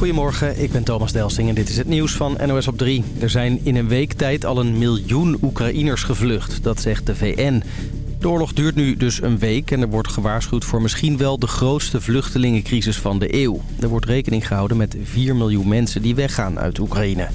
Goedemorgen, ik ben Thomas Delsing en dit is het nieuws van NOS op 3. Er zijn in een week tijd al een miljoen Oekraïners gevlucht, dat zegt de VN. De oorlog duurt nu dus een week en er wordt gewaarschuwd voor misschien wel de grootste vluchtelingencrisis van de eeuw. Er wordt rekening gehouden met 4 miljoen mensen die weggaan uit Oekraïne.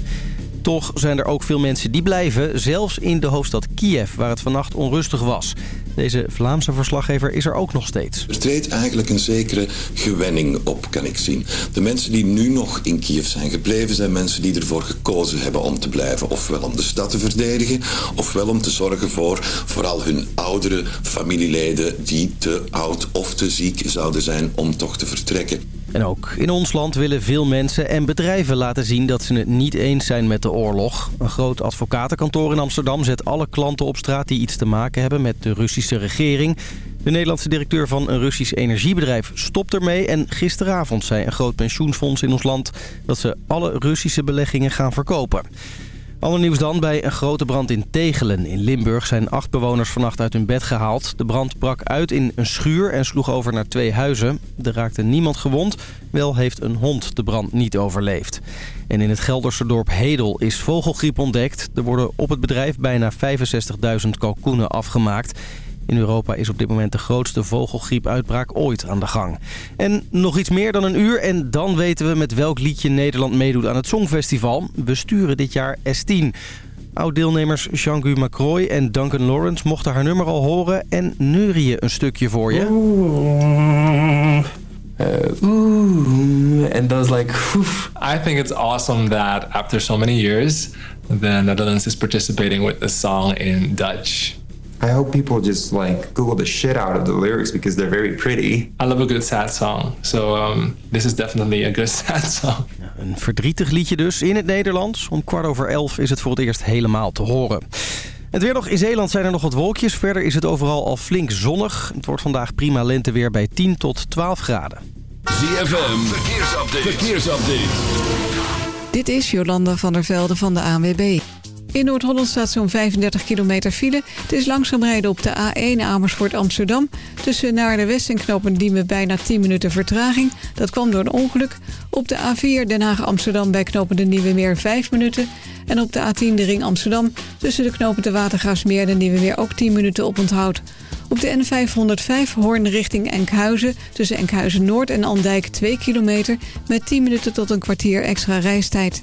Toch zijn er ook veel mensen die blijven, zelfs in de hoofdstad Kiev, waar het vannacht onrustig was. Deze Vlaamse verslaggever is er ook nog steeds. Er treedt eigenlijk een zekere gewenning op, kan ik zien. De mensen die nu nog in Kiev zijn gebleven... zijn mensen die ervoor gekozen hebben om te blijven. Ofwel om de stad te verdedigen... ofwel om te zorgen voor vooral hun oudere familieleden... die te oud of te ziek zouden zijn om toch te vertrekken. En ook in ons land willen veel mensen en bedrijven laten zien dat ze het niet eens zijn met de oorlog. Een groot advocatenkantoor in Amsterdam zet alle klanten op straat die iets te maken hebben met de Russische regering. De Nederlandse directeur van een Russisch energiebedrijf stopt ermee. En gisteravond zei een groot pensioenfonds in ons land dat ze alle Russische beleggingen gaan verkopen. Ander nieuws dan. Bij een grote brand in Tegelen in Limburg zijn acht bewoners vannacht uit hun bed gehaald. De brand brak uit in een schuur en sloeg over naar twee huizen. Er raakte niemand gewond. Wel heeft een hond de brand niet overleefd. En in het Gelderse dorp Hedel is vogelgriep ontdekt. Er worden op het bedrijf bijna 65.000 kalkoenen afgemaakt. In Europa is op dit moment de grootste vogelgriepuitbraak ooit aan de gang. En nog iets meer dan een uur en dan weten we met welk liedje Nederland meedoet aan het Songfestival. We sturen dit jaar S10. Oud-deelnemers Jean-Gu Macroy en Duncan Lawrence mochten haar nummer al horen en neurieën een stukje voor je. Oeh. Ooh, and those like. I think it's awesome that after so many years, the Netherlands is participating with the song in Dutch. I hope people just like Google the shit out of the lyrics because they're very pretty. I love a good sad song, so um, this is definitely a good sad song. Een verdrietig liedje dus in het Nederlands. Om kwart over elf is het voor het eerst helemaal te horen. Het weer nog in Zeeland zijn er nog wat wolkjes. Verder is het overal al flink zonnig. Het wordt vandaag prima lenteweer bij 10 tot 12 graden. ZFM, verkeersupdate. verkeersupdate. Dit is Jolanda van der Velde van de ANWB. In Noord-Holland staat zo'n 35 kilometer file. Het is langzaam rijden op de A1 Amersfoort-Amsterdam. Tussen naar de West en Knopendiemen bijna 10 minuten vertraging. Dat kwam door een ongeluk. Op de A4 Den Haag-Amsterdam bij Knopende Nieuwe Meer 5 minuten. En op de A10 de Ring Amsterdam tussen de knopende Watergraafsmeer en de Nieuwe Meer ook 10 minuten op onthoud. Op de N505 Hoorn richting Enkhuizen tussen Enkhuizen Noord en Andijk 2 kilometer... met 10 minuten tot een kwartier extra reistijd.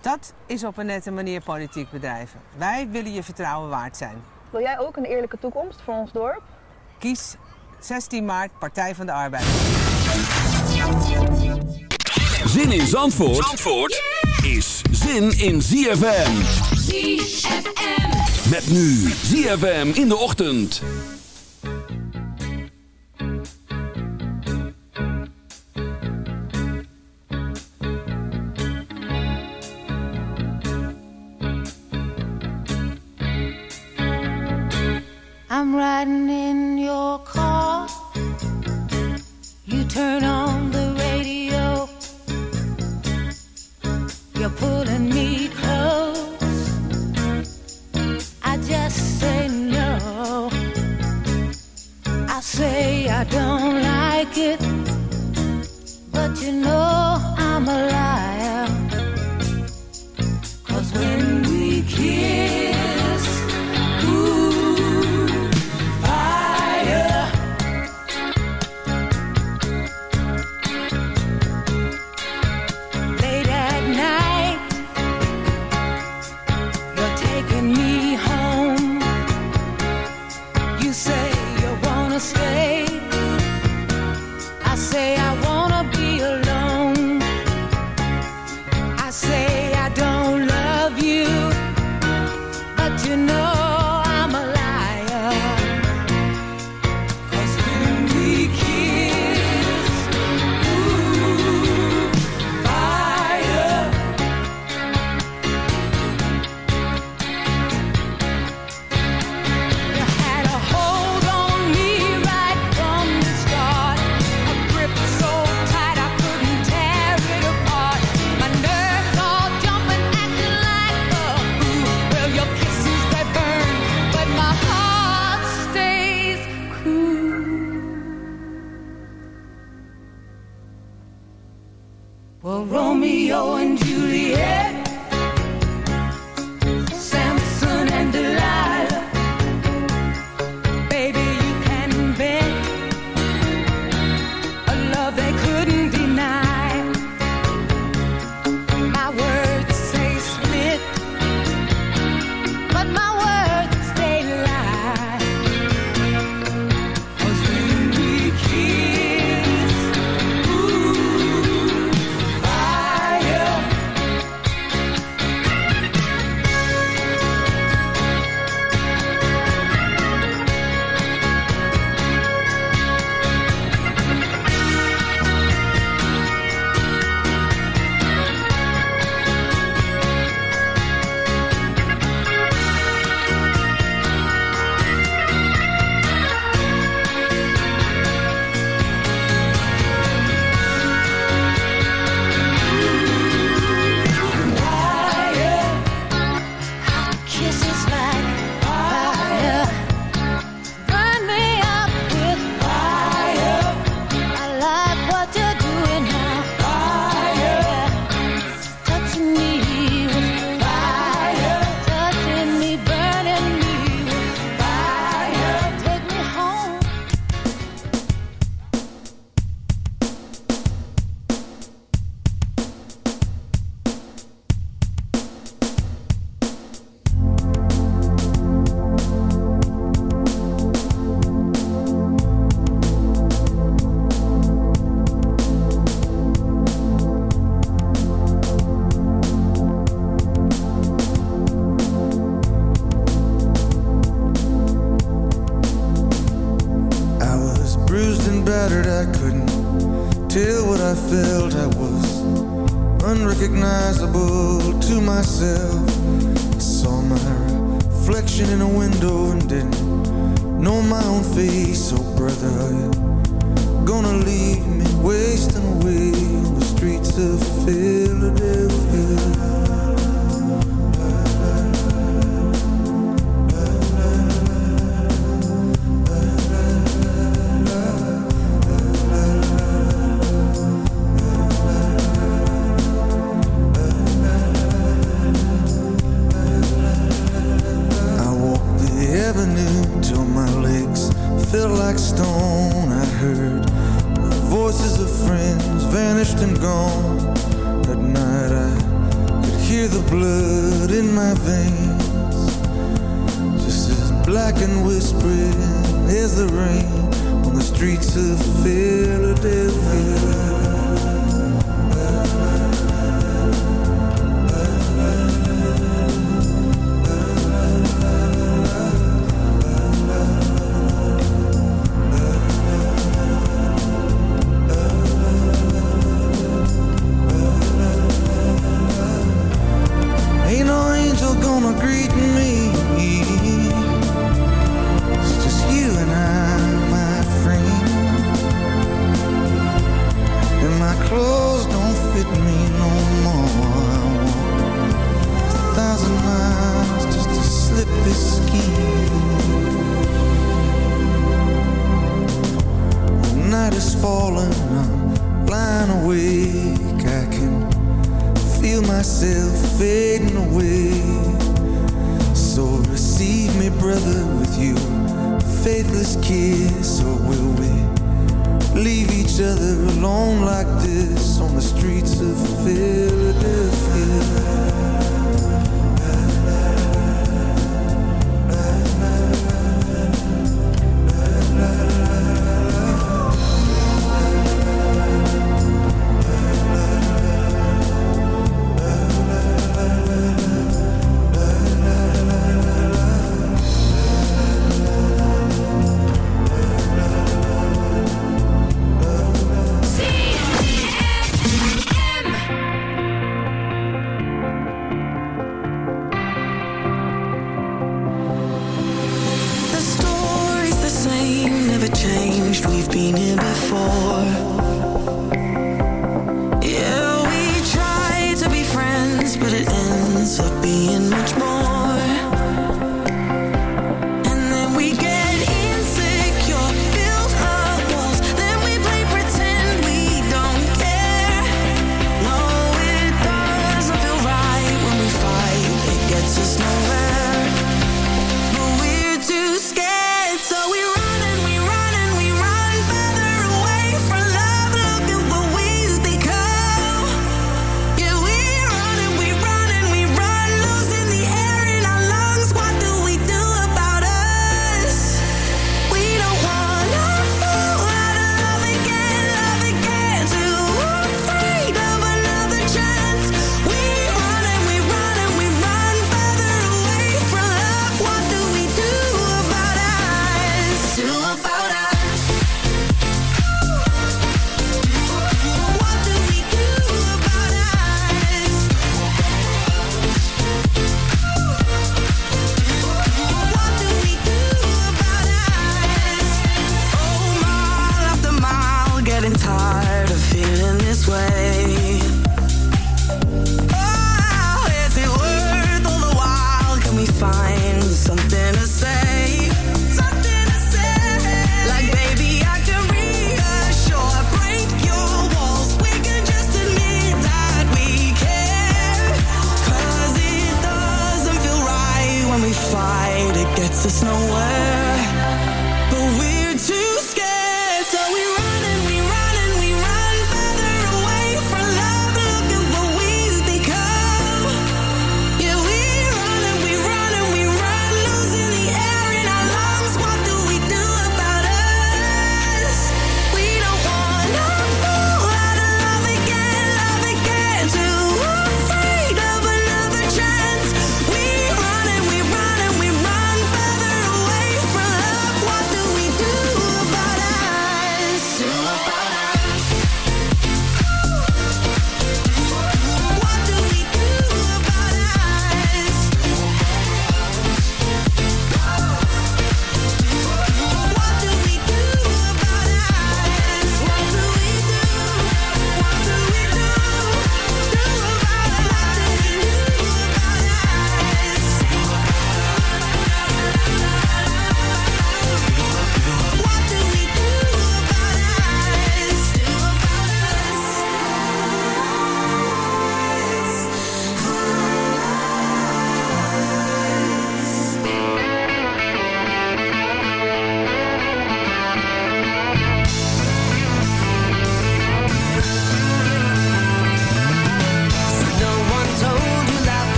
Dat is op een nette manier politiek bedrijven. Wij willen je vertrouwen waard zijn. Wil jij ook een eerlijke toekomst voor ons dorp? Kies 16 maart Partij van de Arbeid. Zin in Zandvoort, Zandvoort is zin in ZFM. ZFM. Met nu ZFM in de ochtend.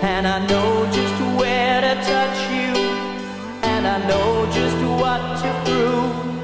And I know just where to touch you, and I know just what to prove.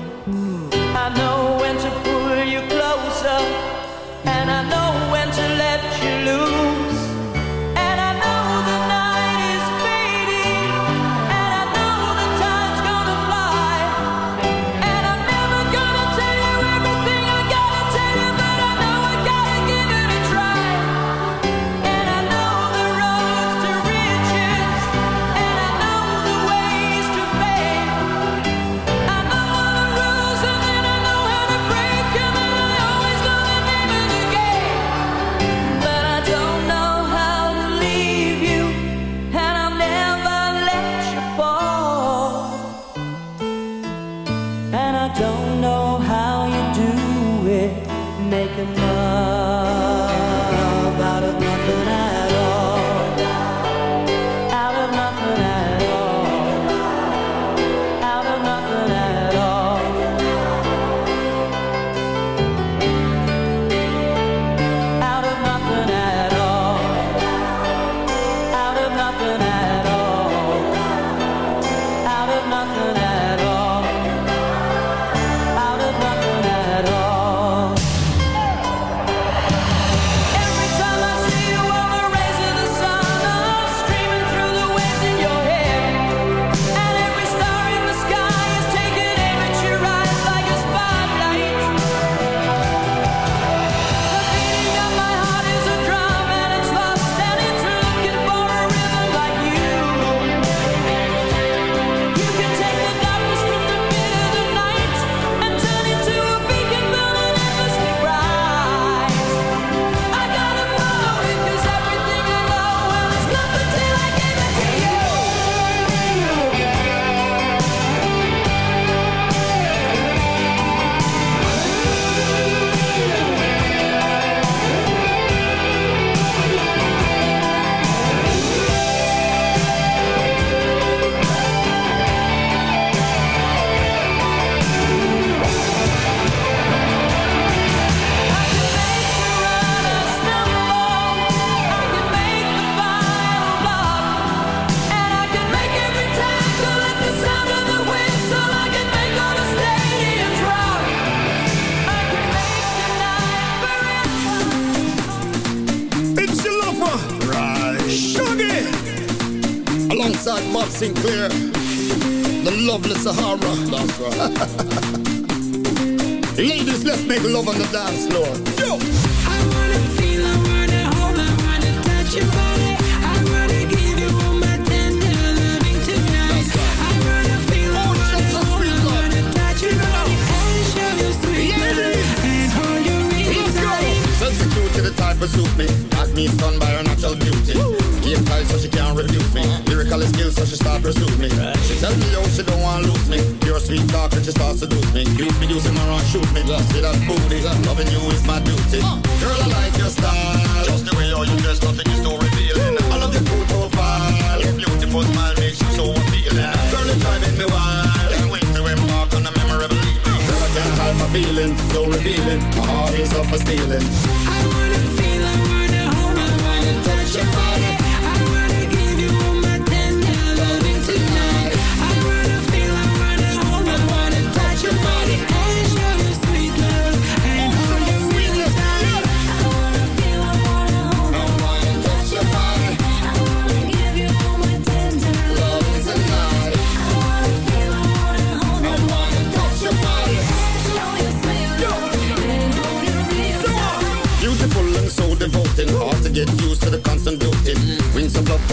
So she can't refuse me. Lyrical skills so she start pursue me. She tell me oh she don't want lose me. Pure sweet talk and she start seduce me. Beat me using my run shoot me. See that booty, loving you is my duty. Girl I like your style. Just the way you you dress, nothing is too revealing. I love your cool profile. Your beautiful smile makes you so appealing. Girl it's driving me wild. Can't wait to embark on a memorable evening. Girl I can't hide my feelings, so revealing. My heart is up for stealing. I wanna feel, I wanna hold, I wanna touch your body.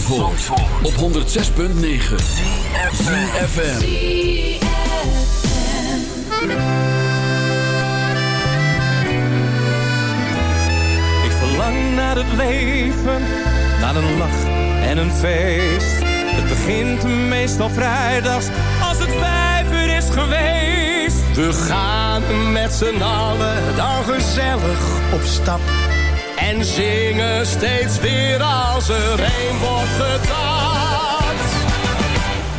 Van Zandvoort, op 106.9 FM. Ik verlang naar het leven, naar een lach en een feest. Het begint meestal vrijdags als het vijf uur is geweest. We gaan met z'n allen dan gezellig op stap. En zingen steeds weer als er een wordt getapt.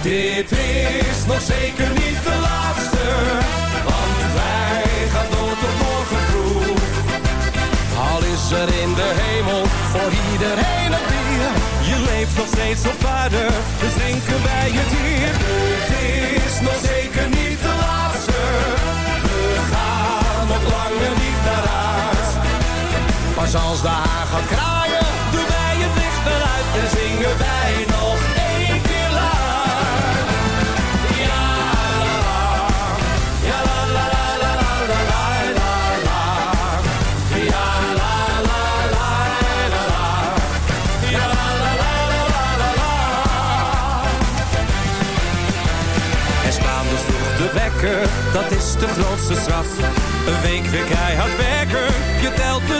Dit is nog zeker niet de laatste, want wij gaan door tot morgen vroeg. Al is er in de hemel voor iedereen een bier. Je leeft nog steeds op aarde, dus drinken wij het hier. Het is nog zeker niet de laatste. We gaan nog langer niet naar. Pas als de haan gaat kraaien, doen wij het licht weer uit en zingen wij nog één keer luid. Ja, la, la. Ja, la, la, la, la, la, la, la, la, la. Ja, la, la, la, la, la. Ja, la, la, la, la, la, la, la. En maandags vroeg de wekker, dat is de grootste straf. Een week weer keihard werken, je telt de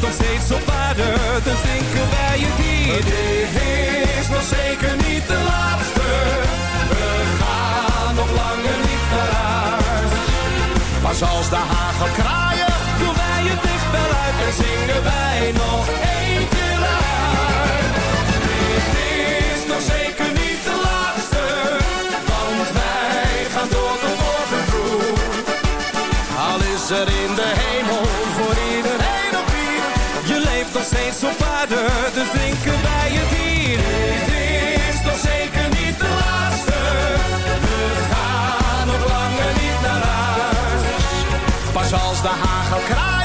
Nog steeds op aarde, dus drinken wij het hier. Dit is nog zeker niet de laatste. We gaan nog langer niet naar huis. Pas als de haan gaat kraaien, doen wij het licht wel uit en zingen wij nog één keer luid. Dit is nog zeker niet de laatste, want wij gaan door tot morgen vroeg. Al is er in de steeds op aarde, drinken wij het hier. Dit is nog zeker niet de laatste. We gaan nog langer niet naar huis. Pas als de gaat kraaien,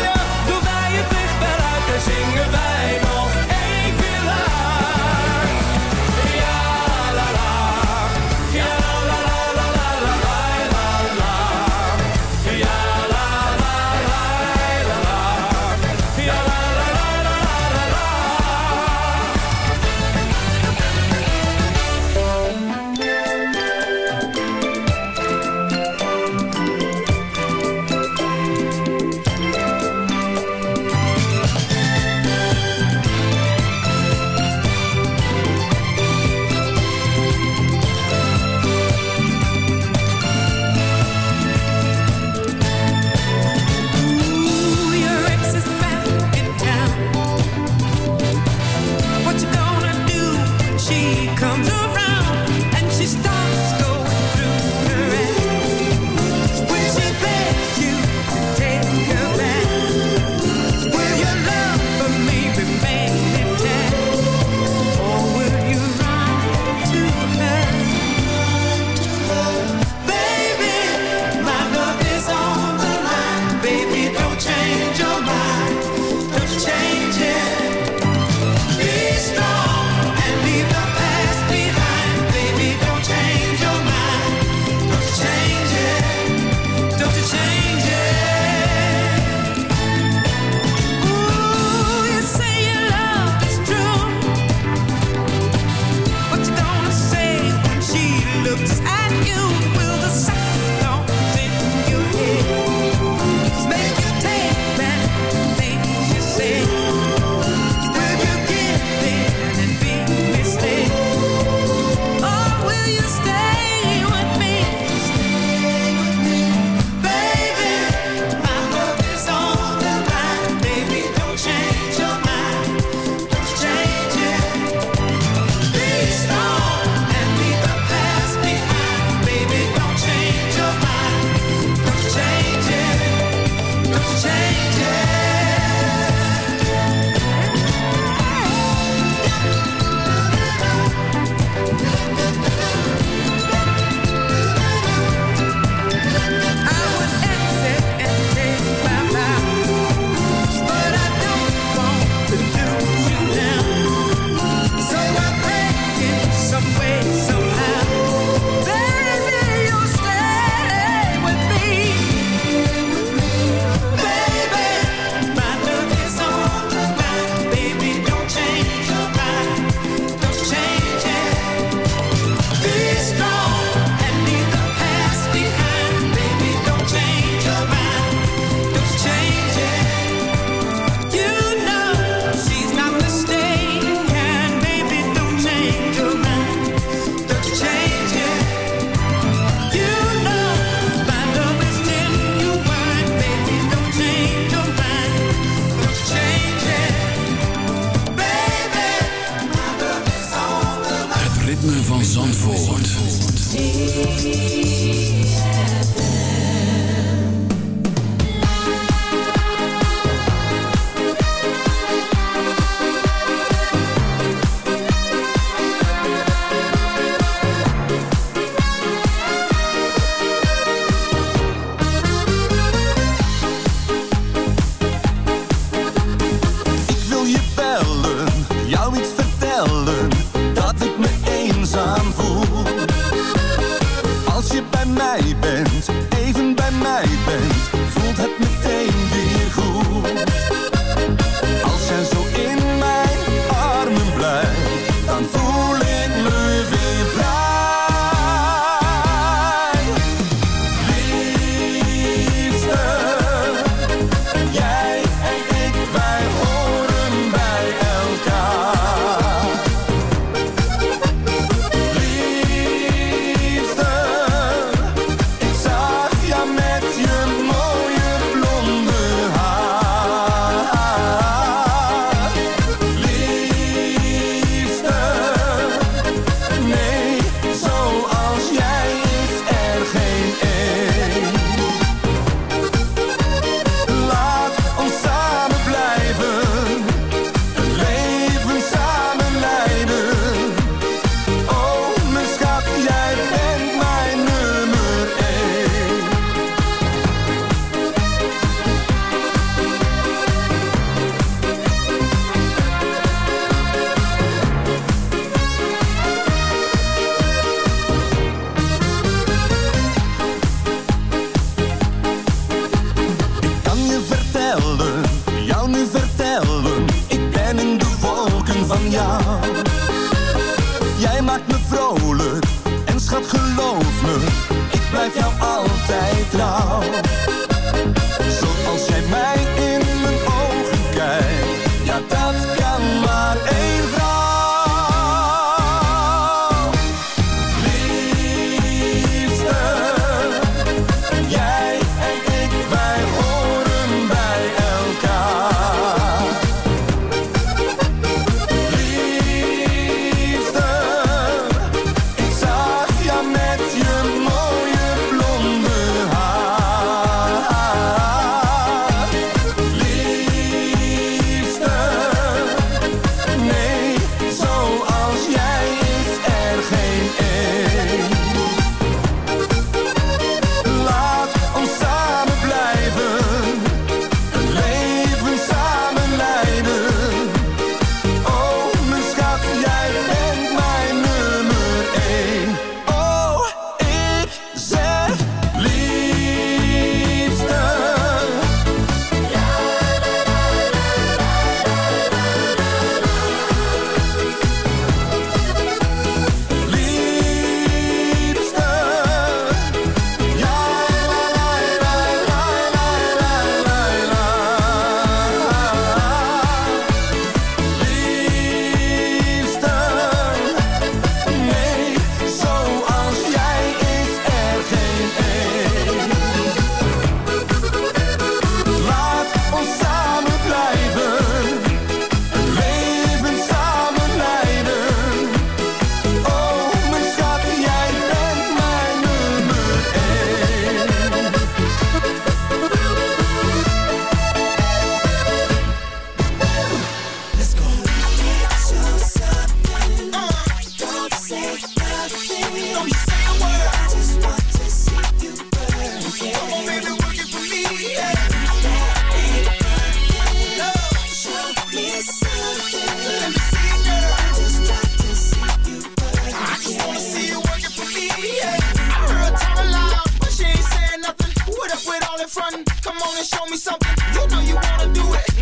front. Come on and show me something. You know you wanna do it.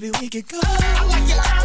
baby, we could go. I like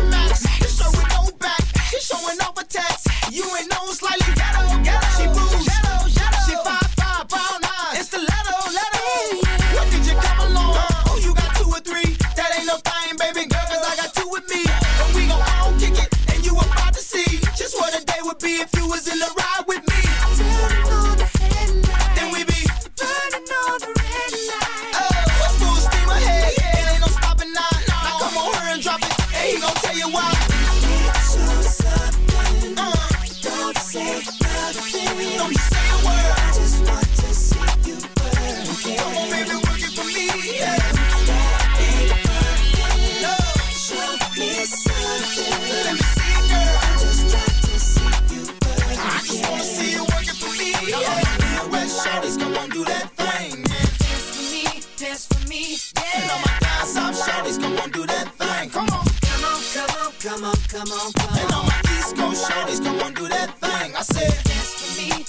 come on, come on. And all my East Coast shorties, come on, do that thing. I said, dance for me.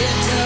get did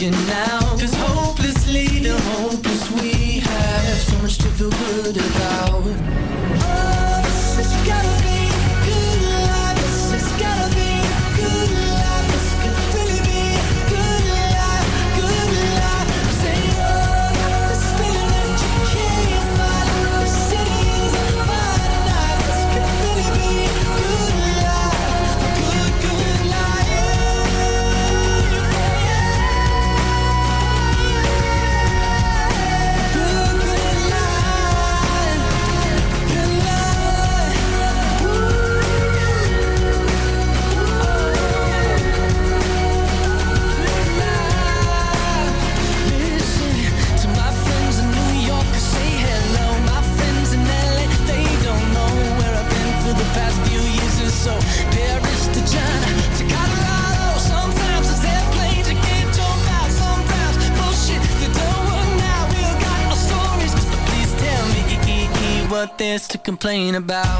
you now. Complain about.